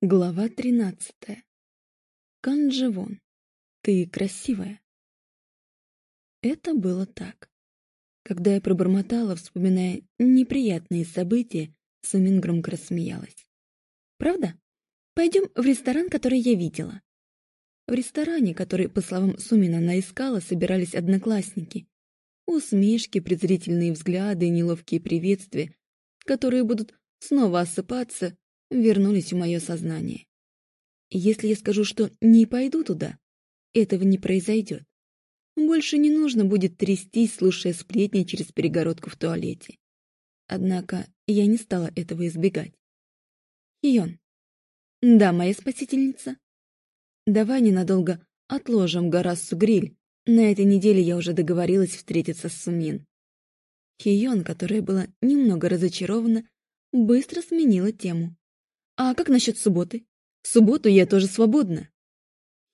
Глава тринадцатая. Канджевон, ты красивая. Это было так. Когда я пробормотала, вспоминая неприятные события, Сумин громко рассмеялась. «Правда? Пойдем в ресторан, который я видела». В ресторане, который, по словам Сумина, она искала, собирались одноклассники. Усмешки, презрительные взгляды, неловкие приветствия, которые будут снова осыпаться, вернулись в мое сознание. если я скажу, что не пойду туда, этого не произойдет. Больше не нужно будет трястись, слушая сплетни через перегородку в туалете. Однако я не стала этого избегать. Хион. Да, моя спасительница. Давай ненадолго отложим Гарассу гриль. На этой неделе я уже договорилась встретиться с Сумин. Хион, которая была немного разочарована, быстро сменила тему. «А как насчет субботы? В субботу я тоже свободна».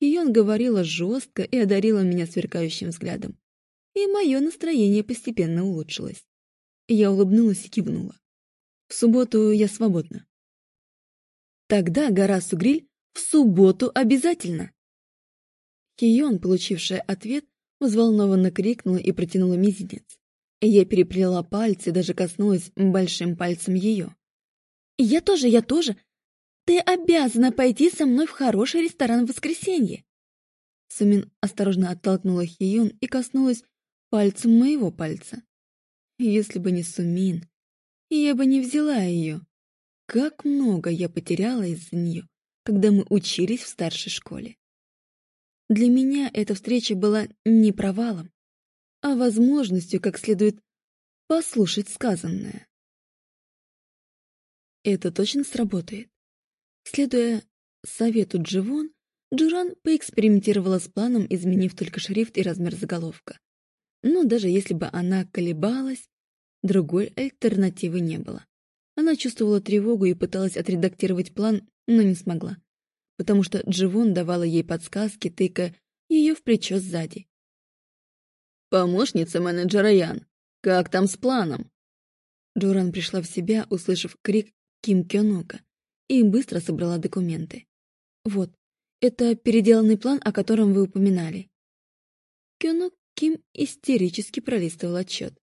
Ион говорила жестко и одарила меня сверкающим взглядом. И мое настроение постепенно улучшилось. Я улыбнулась и кивнула. В субботу я свободна. Тогда Гарасу Гриль в субботу обязательно. Хион, получившая ответ, взволнованно крикнула и протянула мизинец. Я переплела пальцы, даже коснулась большим пальцем ее. «Я тоже, я тоже! Ты обязана пойти со мной в хороший ресторан в воскресенье. Сумин осторожно оттолкнула Хиюн и коснулась пальцем моего пальца. Если бы не Сумин, я бы не взяла ее. Как много я потеряла из-за нее, когда мы учились в старшей школе. Для меня эта встреча была не провалом, а возможностью как следует послушать сказанное. Это точно сработает? Следуя совету Дживон, Джуран поэкспериментировала с планом, изменив только шрифт и размер заголовка. Но даже если бы она колебалась, другой альтернативы не было. Она чувствовала тревогу и пыталась отредактировать план, но не смогла, потому что Дживон давала ей подсказки, тыкая ее в плечо сзади. «Помощница менеджера Ян, как там с планом?» Джуран пришла в себя, услышав крик Ким Кёнока, и быстро собрала документы. Вот, это переделанный план, о котором вы упоминали. Кёно Ким истерически пролистывал отчет.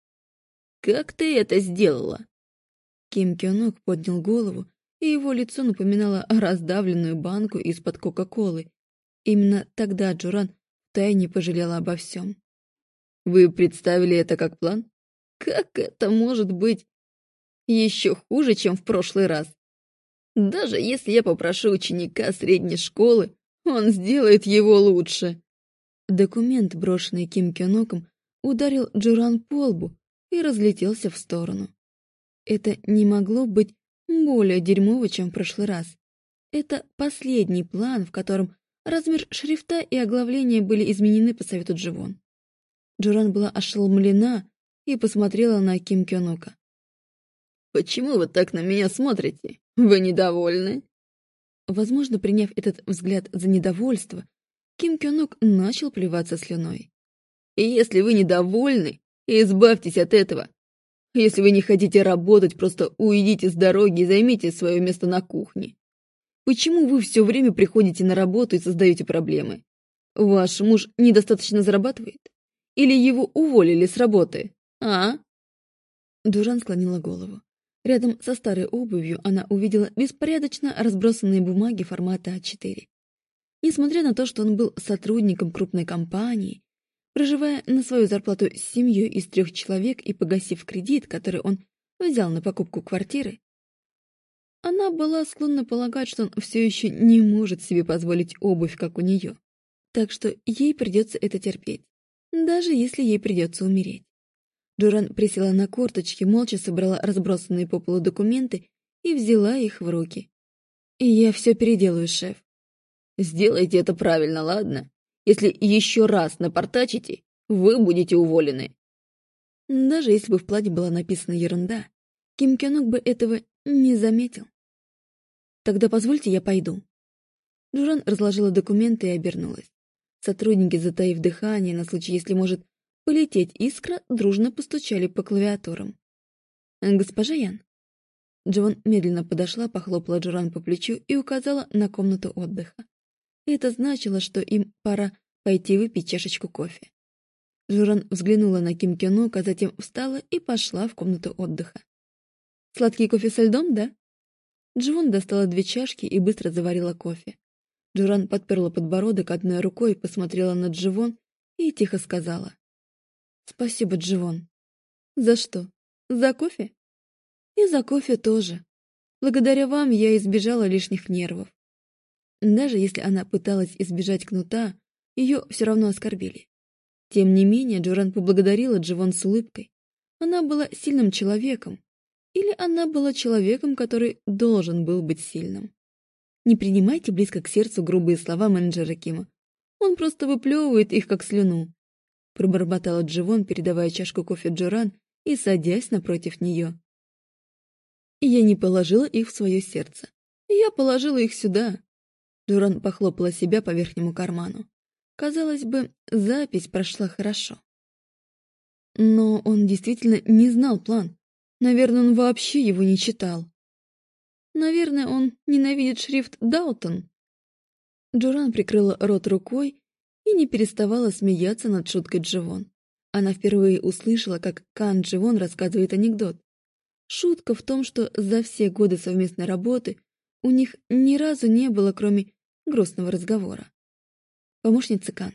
«Как ты это сделала?» Ким Кёнок поднял голову, и его лицо напоминало раздавленную банку из-под Кока-Колы. Именно тогда Джуран втайне пожалела обо всем. «Вы представили это как план? Как это может быть еще хуже, чем в прошлый раз?» Даже если я попрошу ученика средней школы, он сделает его лучше. Документ, брошенный Ким Кёноком, ударил Джуран по лбу и разлетелся в сторону. Это не могло быть более дерьмово, чем в прошлый раз. Это последний план, в котором размер шрифта и оглавления были изменены по совету Дживон. Джуран была ошеломлена и посмотрела на Ким Кёнока. «Почему вы так на меня смотрите? Вы недовольны?» Возможно, приняв этот взгляд за недовольство, Ким Кёнук начал плеваться слюной. И «Если вы недовольны, избавьтесь от этого. Если вы не хотите работать, просто уйдите с дороги и займите свое место на кухне. Почему вы все время приходите на работу и создаете проблемы? Ваш муж недостаточно зарабатывает? Или его уволили с работы, а?» Дуран склонила голову. Рядом со старой обувью она увидела беспорядочно разбросанные бумаги формата А4. Несмотря на то, что он был сотрудником крупной компании, проживая на свою зарплату с семьей из трех человек и погасив кредит, который он взял на покупку квартиры, она была склонна полагать, что он все еще не может себе позволить обувь, как у нее. Так что ей придется это терпеть, даже если ей придется умереть. Джоран присела на корточки, молча собрала разбросанные по полу документы и взяла их в руки. «Я все переделаю, шеф». «Сделайте это правильно, ладно? Если еще раз напортачите, вы будете уволены». Даже если бы в плане была написана ерунда, Ким Кёнок бы этого не заметил. «Тогда позвольте, я пойду». Джуран разложила документы и обернулась. Сотрудники, затаив дыхание на случай, если может полететь искра, дружно постучали по клавиатурам. «Госпожа Ян?» Джон медленно подошла, похлопала Джуран по плечу и указала на комнату отдыха. Это значило, что им пора пойти выпить чашечку кофе. Джуран взглянула на Ким Кёнок, а затем встала и пошла в комнату отдыха. «Сладкий кофе со льдом, да?» Дживон достала две чашки и быстро заварила кофе. Джуран подперла подбородок одной рукой, посмотрела на Дживон и тихо сказала. «Спасибо, Дживон». «За что? За кофе?» «И за кофе тоже. Благодаря вам я избежала лишних нервов». Даже если она пыталась избежать кнута, ее все равно оскорбили. Тем не менее, Джуран поблагодарила Дживон с улыбкой. Она была сильным человеком, или она была человеком, который должен был быть сильным. Не принимайте близко к сердцу грубые слова менеджера Кима. Он просто выплевывает их, как слюну. Пробормотала Дживон, передавая чашку кофе Джоран и садясь напротив нее. Я не положила их в свое сердце. Я положила их сюда. Джоран похлопала себя по верхнему карману. Казалось бы, запись прошла хорошо. Но он действительно не знал план. Наверное, он вообще его не читал. Наверное, он ненавидит шрифт Даутон. Джуран прикрыла рот рукой и не переставала смеяться над шуткой Дживон. Она впервые услышала, как Кан Дживон рассказывает анекдот. Шутка в том, что за все годы совместной работы у них ни разу не было, кроме грустного разговора. Помощница Кан,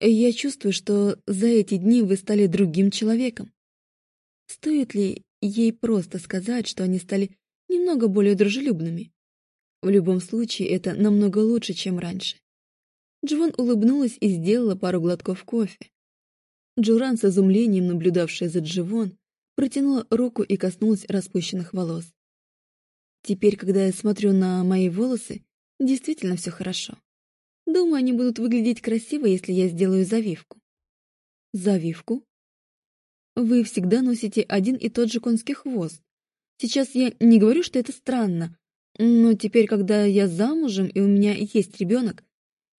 я чувствую, что за эти дни вы стали другим человеком. Стоит ли ей просто сказать, что они стали немного более дружелюбными. В любом случае, это намного лучше, чем раньше. Джован улыбнулась и сделала пару глотков кофе. Джуран, с изумлением наблюдавшая за Дживон, протянула руку и коснулась распущенных волос. Теперь, когда я смотрю на мои волосы, действительно все хорошо. Думаю, они будут выглядеть красиво, если я сделаю завивку. Завивку? Вы всегда носите один и тот же конский хвост. Сейчас я не говорю, что это странно, но теперь, когда я замужем и у меня есть ребенок,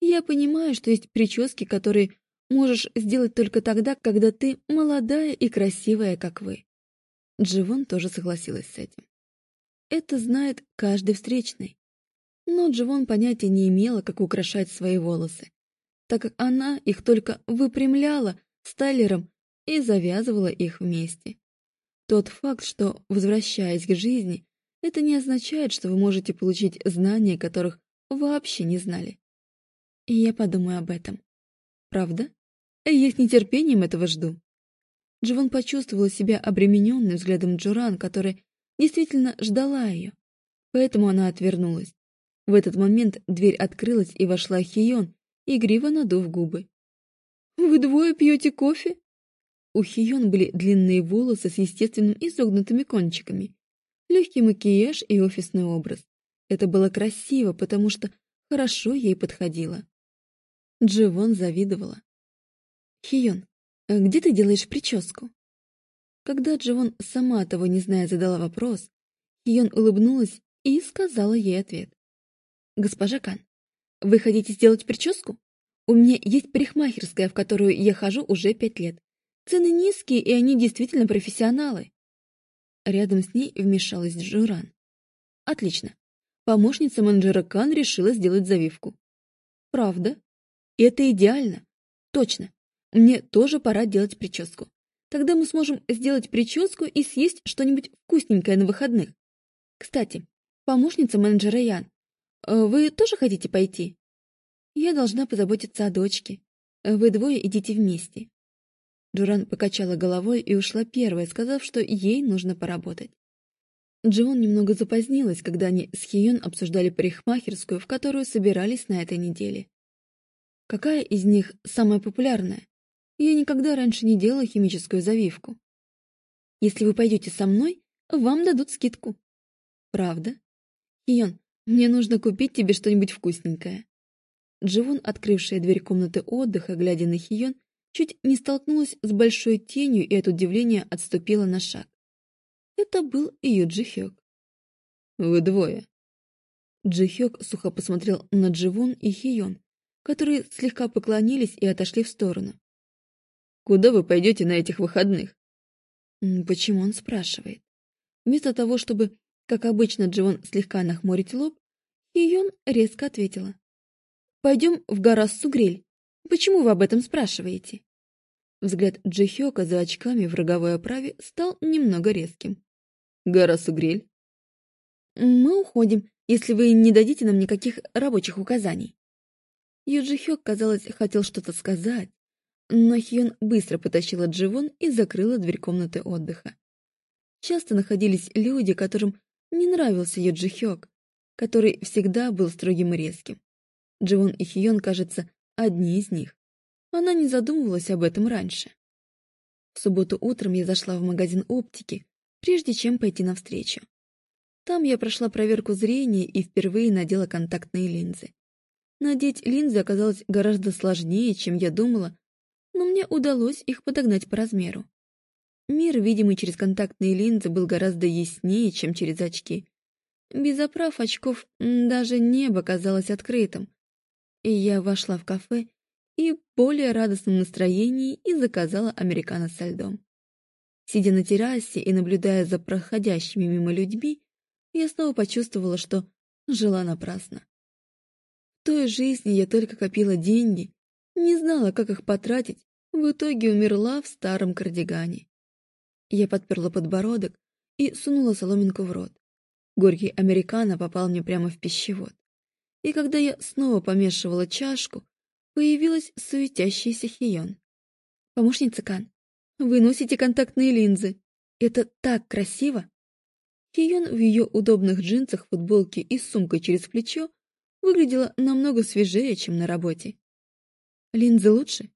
я понимаю, что есть прически, которые можешь сделать только тогда, когда ты молодая и красивая, как вы. Дживон тоже согласилась с этим. Это знает каждый встречный. Но Дживон понятия не имела, как украшать свои волосы, так как она их только выпрямляла стайлером и завязывала их вместе. Тот факт, что, возвращаясь к жизни, это не означает, что вы можете получить знания, которых вообще не знали. И я подумаю об этом. Правда? Я с нетерпением этого жду. Дживон почувствовала себя обремененной взглядом Джуран, которая действительно ждала ее. Поэтому она отвернулась. В этот момент дверь открылась, и вошла Хион, игриво надув губы. «Вы двое пьете кофе?» У Хион были длинные волосы с естественным изогнутыми кончиками, легкий макияж и офисный образ. Это было красиво, потому что хорошо ей подходило. Дживон завидовала. «Хион, а где ты делаешь прическу?» Когда Дживон, сама того не зная, задала вопрос, Хион улыбнулась и сказала ей ответ. «Госпожа Кан, вы хотите сделать прическу? У меня есть парикмахерская, в которую я хожу уже пять лет. Цены низкие, и они действительно профессионалы. Рядом с ней вмешалась Джуран. Отлично. Помощница менеджера Кан решила сделать завивку. Правда? Это идеально. Точно. Мне тоже пора делать прическу. Тогда мы сможем сделать прическу и съесть что-нибудь вкусненькое на выходных. Кстати, помощница менеджера Ян, э, вы тоже хотите пойти? Я должна позаботиться о дочке. Вы двое идите вместе. Джуран покачала головой и ушла первая, сказав, что ей нужно поработать. Джон немного запозднилась, когда они с Хион обсуждали парикмахерскую, в которую собирались на этой неделе. Какая из них самая популярная? Я никогда раньше не делала химическую завивку. Если вы пойдете со мной, вам дадут скидку. Правда? Хион, мне нужно купить тебе что-нибудь вкусненькое. Дживон, открывшая дверь комнаты отдыха, глядя на Хион, чуть не столкнулась с большой тенью и от удивления отступила на шаг. Это был ее Джихёк. «Вы двое». Джихёк сухо посмотрел на Дживон и Хион, которые слегка поклонились и отошли в сторону. «Куда вы пойдете на этих выходных?» Почему он спрашивает? Вместо того, чтобы Как обычно, Дживон слегка нахмурить лоб, и Йон резко ответила. «Пойдем в Гарассу-Гриль. Почему вы об этом спрашиваете?» Взгляд Джихёка за очками в роговой оправе стал немного резким. «Гарассу-Гриль?» «Мы уходим, если вы не дадите нам никаких рабочих указаний». Юджи Хёк, казалось, хотел что-то сказать, но Хьон быстро потащила Дживон и закрыла дверь комнаты отдыха. Часто находились люди, которым не нравился Юджи Хёк, который всегда был строгим и резким. Дживон и Хьон, кажется, одни из них. Она не задумывалась об этом раньше. В субботу утром я зашла в магазин оптики, прежде чем пойти навстречу. Там я прошла проверку зрения и впервые надела контактные линзы. Надеть линзы оказалось гораздо сложнее, чем я думала, но мне удалось их подогнать по размеру. Мир, видимый через контактные линзы, был гораздо яснее, чем через очки. Без оправ очков даже небо казалось открытым. И я вошла в кафе и в более радостном настроении и заказала американо со льдом. Сидя на террасе и наблюдая за проходящими мимо людьми, я снова почувствовала, что жила напрасно. Той жизни я только копила деньги, не знала, как их потратить, в итоге умерла в старом кардигане. Я подперла подбородок и сунула соломинку в рот. Горький американо попал мне прямо в пищевод. И когда я снова помешивала чашку, появилась суетящаяся Хион. «Помощница Кан, вы носите контактные линзы. Это так красиво!» Хион в ее удобных джинсах, футболке и сумкой через плечо выглядела намного свежее, чем на работе. Линзы лучше?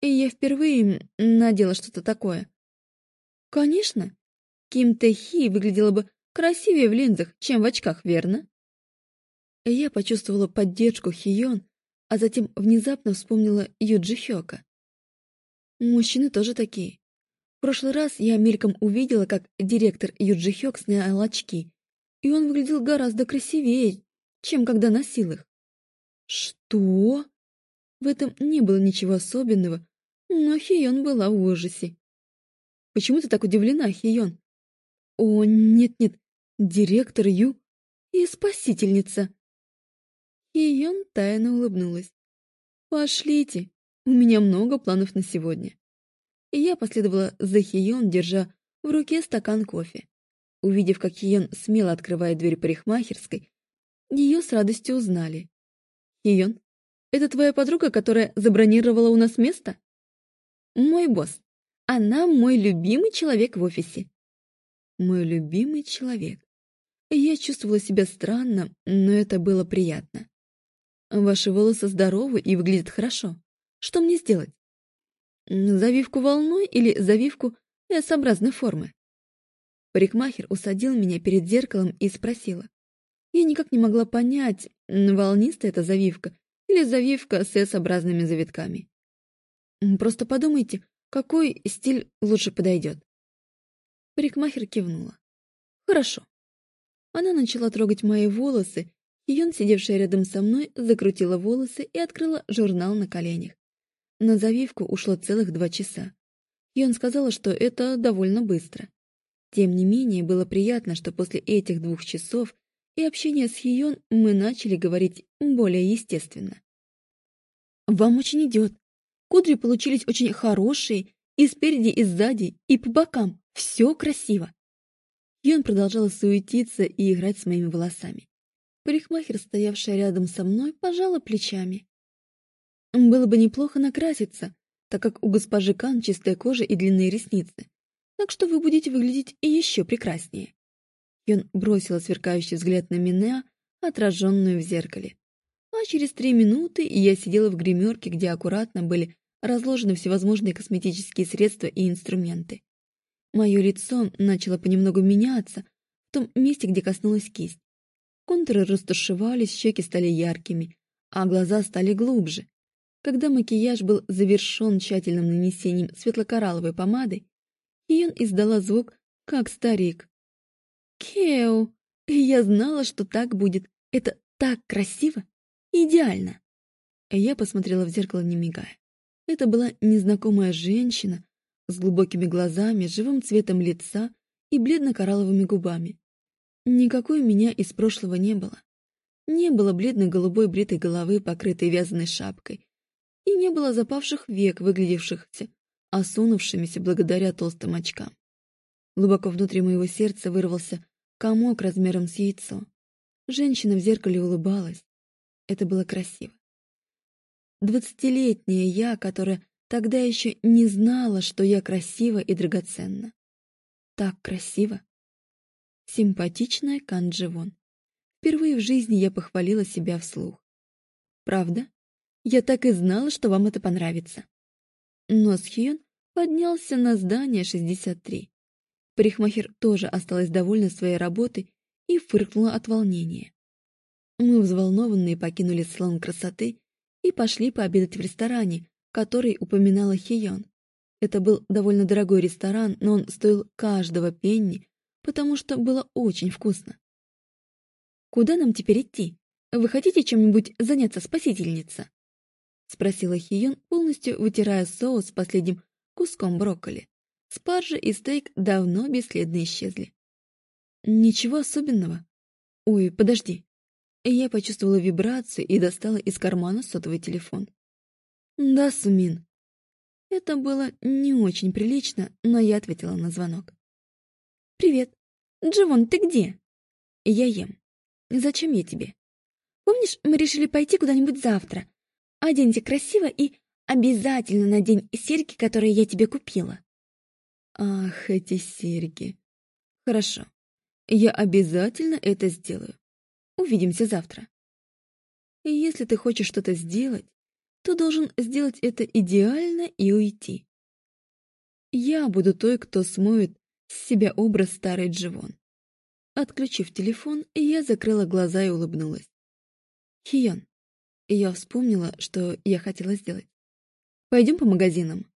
И я впервые надела что-то такое. Конечно, Ким Тэхи выглядела бы красивее в линзах, чем в очках, верно? Я почувствовала поддержку Хион, а затем внезапно вспомнила Юджи Хёка. Мужчины тоже такие. В прошлый раз я мельком увидела, как директор Юджи Хёк снял очки, и он выглядел гораздо красивее, чем когда носил их. Что? В этом не было ничего особенного, но Хион была в ужасе. Почему ты так удивлена, Хион? О, нет-нет, директор Ю и спасительница. Хион тайно улыбнулась. Пошлите, у меня много планов на сегодня и я последовала за Хион, держа в руке стакан кофе. Увидев, как Хион смело открывает дверь парикмахерской, ее с радостью узнали. «Хион, это твоя подруга, которая забронировала у нас место?» «Мой босс. Она мой любимый человек в офисе». «Мой любимый человек». Я чувствовала себя странно, но это было приятно. «Ваши волосы здоровы и выглядят хорошо. Что мне сделать?» Завивку волной или завивку S-образной формы? Парикмахер усадил меня перед зеркалом и спросила. Я никак не могла понять, волнистая это завивка или завивка с S-образными завитками. Просто подумайте, какой стиль лучше подойдет. Парикмахер кивнула. Хорошо. Она начала трогать мои волосы, и он, сидевшая рядом со мной, закрутила волосы и открыла журнал на коленях. На завивку ушло целых два часа. И он сказала, что это довольно быстро. Тем не менее, было приятно, что после этих двух часов и общения с Хион мы начали говорить более естественно. «Вам очень идет. Кудри получились очень хорошие, и спереди, и сзади, и по бокам. Все красиво». Хион продолжала суетиться и играть с моими волосами. Парикмахер, стоявшая рядом со мной, пожала плечами. Было бы неплохо накраситься, так как у госпожи Кан чистая кожа и длинные ресницы, так что вы будете выглядеть еще прекраснее. Йон бросила сверкающий взгляд на меня, отраженную в зеркале. А через три минуты я сидела в гримерке, где аккуратно были разложены всевозможные косметические средства и инструменты. Мое лицо начало понемногу меняться в том месте, где коснулась кисть. Контуры растушевались, щеки стали яркими, а глаза стали глубже. Когда макияж был завершен тщательным нанесением светлокоралловой помады, Ион издала звук, как старик. «Кео! Я знала, что так будет. Это так красиво! Идеально!» Я посмотрела в зеркало, не мигая. Это была незнакомая женщина с глубокими глазами, живым цветом лица и бледно-коралловыми губами. Никакой меня из прошлого не было. Не было бледно-голубой бритой головы, покрытой вязаной шапкой, и не было запавших век, выглядевшихся, осунувшимися благодаря толстым очкам. Глубоко внутри моего сердца вырвался комок размером с яйцо. Женщина в зеркале улыбалась. Это было красиво. Двадцатилетняя я, которая тогда еще не знала, что я красива и драгоценна. Так красиво. Симпатичная Кандживон. Впервые в жизни я похвалила себя вслух. Правда? Я так и знала, что вам это понравится. Но Схьон поднялся на здание 63. Парикмахер тоже осталась довольна своей работой и фыркнула от волнения. Мы взволнованные покинули салон красоты и пошли пообедать в ресторане, который упоминала Хион. Это был довольно дорогой ресторан, но он стоил каждого пенни, потому что было очень вкусно. «Куда нам теперь идти? Вы хотите чем-нибудь заняться, спасительница?» — спросила Хион, полностью вытирая соус с последним куском брокколи. Спаржа и стейк давно бесследно исчезли. «Ничего особенного. Ой, подожди». Я почувствовала вибрацию и достала из кармана сотовый телефон. «Да, Сумин». Это было не очень прилично, но я ответила на звонок. «Привет. Дживон, ты где?» «Я ем. Зачем я тебе? Помнишь, мы решили пойти куда-нибудь завтра? Оденься красиво и обязательно надень серьги, которые я тебе купила. Ах, эти серьги. Хорошо. Я обязательно это сделаю. Увидимся завтра. И если ты хочешь что-то сделать, то должен сделать это идеально и уйти. Я буду той, кто смоет с себя образ старой Дживон. Отключив телефон, я закрыла глаза и улыбнулась. Хион. Я вспомнила, что я хотела сделать. Пойдем по магазинам.